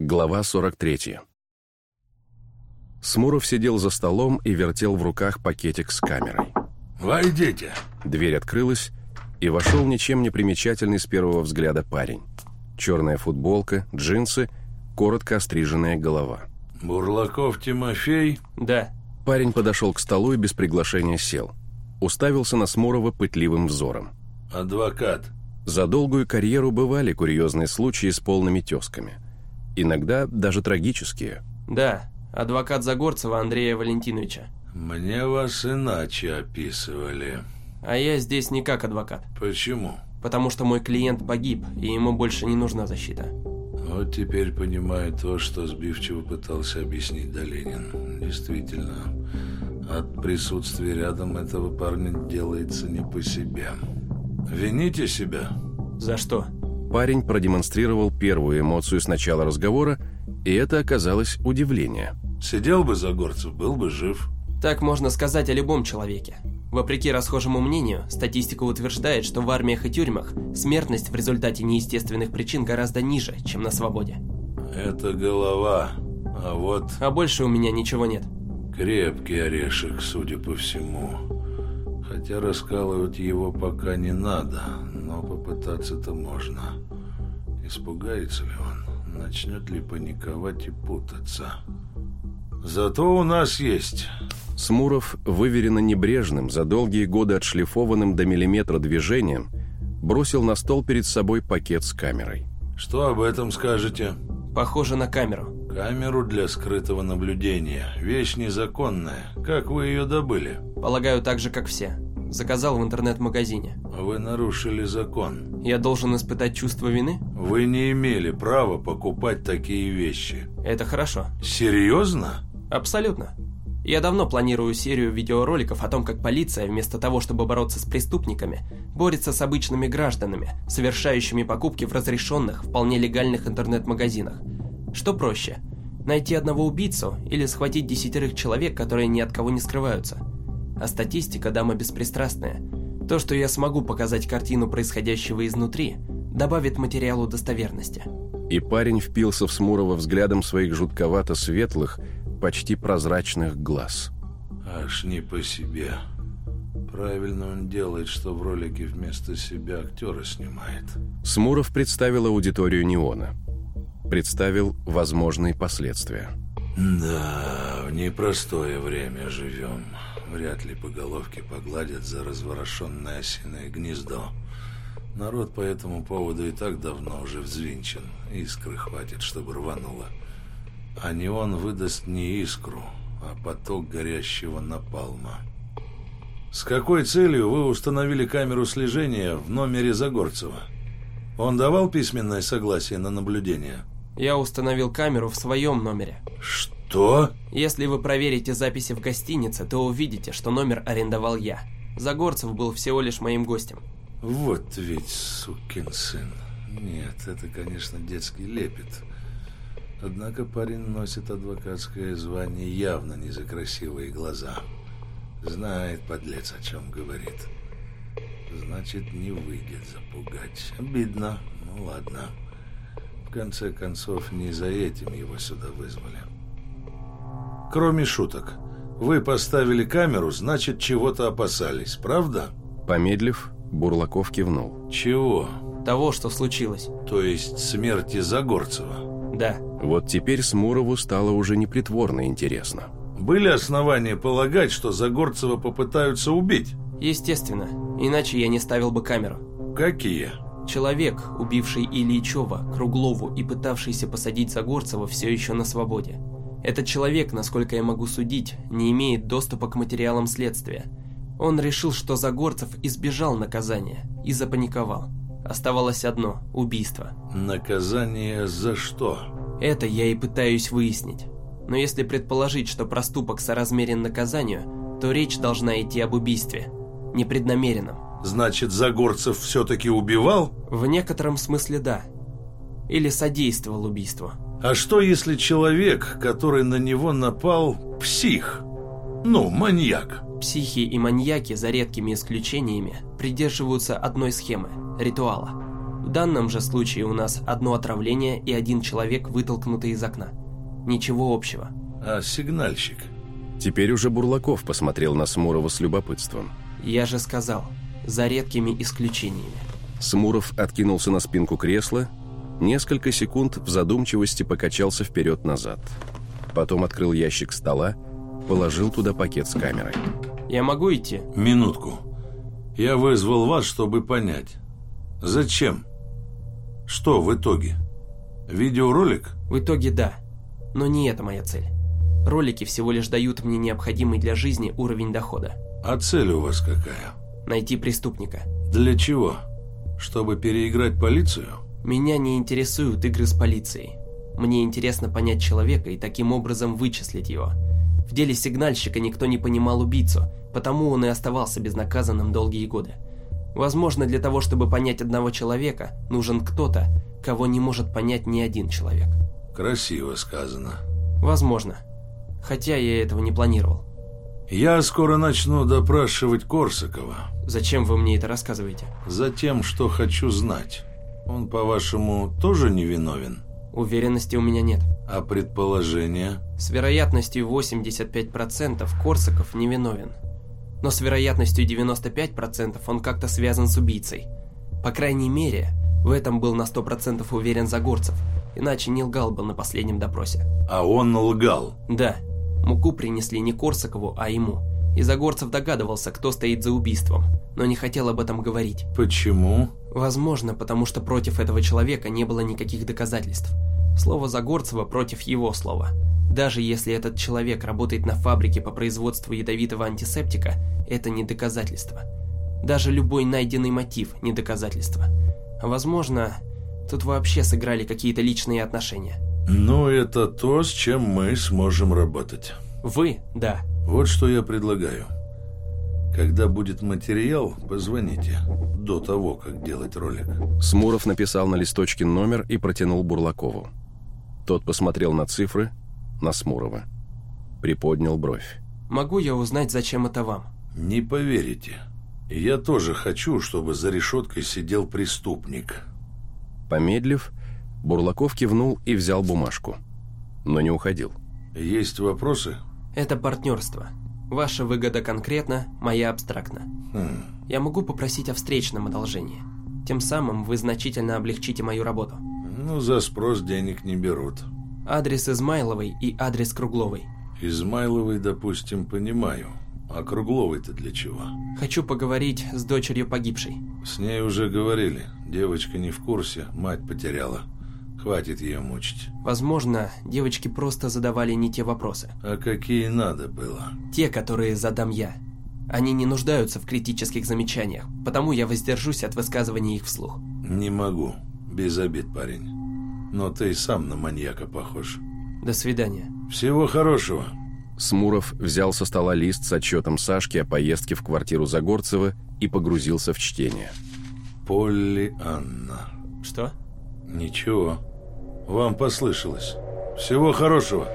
Глава 43. Смуров сидел за столом и вертел в руках пакетик с камерой. «Войдите!» Дверь открылась, и вошел ничем не примечательный с первого взгляда парень. Черная футболка, джинсы, коротко остриженная голова. «Бурлаков Тимофей?» Да. Парень подошел к столу и без приглашения сел. Уставился на Смурова пытливым взором. «Адвокат». За долгую карьеру бывали курьезные случаи с полными тезками. Иногда даже трагические. Да, адвокат Загорцева Андрея Валентиновича. «Мне вас иначе описывали». А я здесь не как адвокат. «Почему?» Потому что мой клиент погиб, и ему больше не нужна защита. Вот теперь понимаю то, что сбивчиво пытался объяснить Долинин. Действительно, от присутствия рядом этого парня делается не по себе. Вините себя. За что? Парень продемонстрировал первую эмоцию с начала разговора, и это оказалось удивление. Сидел бы Загорцев, был бы жив. Так можно сказать о любом человеке. Вопреки расхожему мнению, статистика утверждает, что в армиях и тюрьмах смертность в результате неестественных причин гораздо ниже, чем на свободе. Это голова, а вот А больше у меня ничего нет. крепкий орешек, судя по всему. Хотя раскалывать его пока не надо, но попытаться-то можно. Испугается ли он? Начнет ли паниковать и путаться? Зато у нас есть Смуров, выверенно небрежным, за долгие годы отшлифованным до миллиметра движением, бросил на стол перед собой пакет с камерой. Что об этом скажете? Похоже на камеру. Камеру для скрытого наблюдения. Вещь незаконная. Как вы ее добыли? Полагаю, так же, как все. Заказал в интернет-магазине. Вы нарушили закон. Я должен испытать чувство вины? Вы не имели права покупать такие вещи. Это хорошо. Серьезно? Абсолютно. Я давно планирую серию видеороликов о том, как полиция, вместо того, чтобы бороться с преступниками, борется с обычными гражданами, совершающими покупки в разрешенных, вполне легальных интернет-магазинах. Что проще? Найти одного убийцу или схватить десятерых человек, которые ни от кого не скрываются? А статистика дама беспристрастная. То, что я смогу показать картину происходящего изнутри, добавит материалу достоверности. И парень впился в Смурова взглядом своих жутковато светлых, почти прозрачных глаз. Аж не по себе. Правильно он делает, что в ролике вместо себя актера снимает. Смуров представил аудиторию Неона. Представил возможные последствия. Да, в непростое время живем. Вряд ли по головке погладят за разворошенное осиное гнездо. Народ по этому поводу и так давно уже взвинчен. Искры хватит, чтобы рвануло. А не он выдаст не искру, а поток горящего напалма. С какой целью вы установили камеру слежения в номере Загорцева? Он давал письменное согласие на наблюдение? Я установил камеру в своем номере. Что? Если вы проверите записи в гостинице, то увидите, что номер арендовал я. Загорцев был всего лишь моим гостем. Вот ведь сукин сын. Нет, это, конечно, детский лепет. Однако парень носит адвокатское звание явно не за красивые глаза. Знает, подлец, о чем говорит. Значит, не выйдет запугать. Обидно. Ну, ладно. В конце концов, не за этим его сюда вызвали. Кроме шуток, вы поставили камеру, значит, чего-то опасались, правда? Помедлив, Бурлаков кивнул. Чего? Того, что случилось. То есть смерти Загорцева? Да. Вот теперь Смурову стало уже непритворно интересно. Были основания полагать, что Загорцева попытаются убить? Естественно. Иначе я не ставил бы камеру. Какие? Человек, убивший Ильичева, Круглову и пытавшийся посадить Загорцева, все еще на свободе. Этот человек, насколько я могу судить, не имеет доступа к материалам следствия. Он решил, что Загорцев избежал наказания и запаниковал. Оставалось одно – убийство. Наказание за что? Это я и пытаюсь выяснить. Но если предположить, что проступок соразмерен наказанию, то речь должна идти об убийстве, непреднамеренном. Значит, Загорцев все-таки убивал? В некотором смысле да. Или содействовал убийству. А что, если человек, который на него напал, псих? Ну, маньяк. Психи и маньяки, за редкими исключениями, придерживаются одной схемы – ритуала. В данном же случае у нас одно отравление и один человек, вытолкнутый из окна. Ничего общего. А сигнальщик? Теперь уже Бурлаков посмотрел на Смурова с любопытством. Я же сказал, за редкими исключениями. Смуров откинулся на спинку кресла, несколько секунд в задумчивости покачался вперед-назад. Потом открыл ящик стола, положил туда пакет с камерой. Я могу идти? Минутку. Я вызвал вас, чтобы понять. Зачем? Что в итоге? Видеоролик? В итоге да. Но не это моя цель. Ролики всего лишь дают мне необходимый для жизни уровень дохода. А цель у вас какая? Найти преступника. Для чего? Чтобы переиграть полицию? Меня не интересуют игры с полицией. Мне интересно понять человека и таким образом вычислить его. В деле сигнальщика никто не понимал убийцу, потому он и оставался безнаказанным долгие годы. Возможно, для того, чтобы понять одного человека, нужен кто-то, кого не может понять ни один человек. Красиво сказано. Возможно. Хотя я этого не планировал. Я скоро начну допрашивать Корсакова. Зачем вы мне это рассказываете? Затем, что хочу знать. Он, по-вашему, тоже невиновен? Уверенности у меня нет. А предположение? С вероятностью 85% Корсаков невиновен. Но с вероятностью 95% он как-то связан с убийцей. По крайней мере, в этом был на 100% уверен Загорцев, иначе не лгал бы на последнем допросе. А он лгал? Да. Муку принесли не Корсакову, а ему. И Загорцев догадывался, кто стоит за убийством, но не хотел об этом говорить. Почему? Возможно, потому что против этого человека не было никаких доказательств. Слово Загорцева против его слова. Даже если этот человек работает на фабрике по производству ядовитого антисептика, это не доказательство. Даже любой найденный мотив не доказательство. Возможно, тут вообще сыграли какие-то личные отношения. Ну, это то, с чем мы сможем работать. Вы – да. Вот что я предлагаю. Когда будет материал, позвоните. До того, как делать ролик. Смуров написал на листочке номер и протянул Бурлакову. Тот посмотрел на цифры, на Смурова. Приподнял бровь. Могу я узнать, зачем это вам? Не поверите. Я тоже хочу, чтобы за решеткой сидел преступник. Помедлив, Бурлаков кивнул и взял бумажку. Но не уходил. Есть вопросы? Это партнерство. Ваша выгода конкретно, моя абстрактно. Хм. Я могу попросить о встречном одолжении. Тем самым вы значительно облегчите мою работу. Ну, за спрос денег не берут. Адрес Измайловой и адрес Кругловой. Измайловой, допустим, понимаю. А Кругловой-то для чего? Хочу поговорить с дочерью погибшей. С ней уже говорили. Девочка не в курсе, мать потеряла. Хватит ее мучить. Возможно, девочки просто задавали не те вопросы. А какие надо было? Те, которые задам я. Они не нуждаются в критических замечаниях, потому я воздержусь от высказывания их вслух. Не могу. Без обид, парень. Но ты сам на маньяка похож. До свидания. Всего хорошего. Смуров взял со стола лист с отчетом Сашки о поездке в квартиру Загорцева и погрузился в чтение. Полли Анна. Что? Ничего. Вам послышалось. Всего хорошего.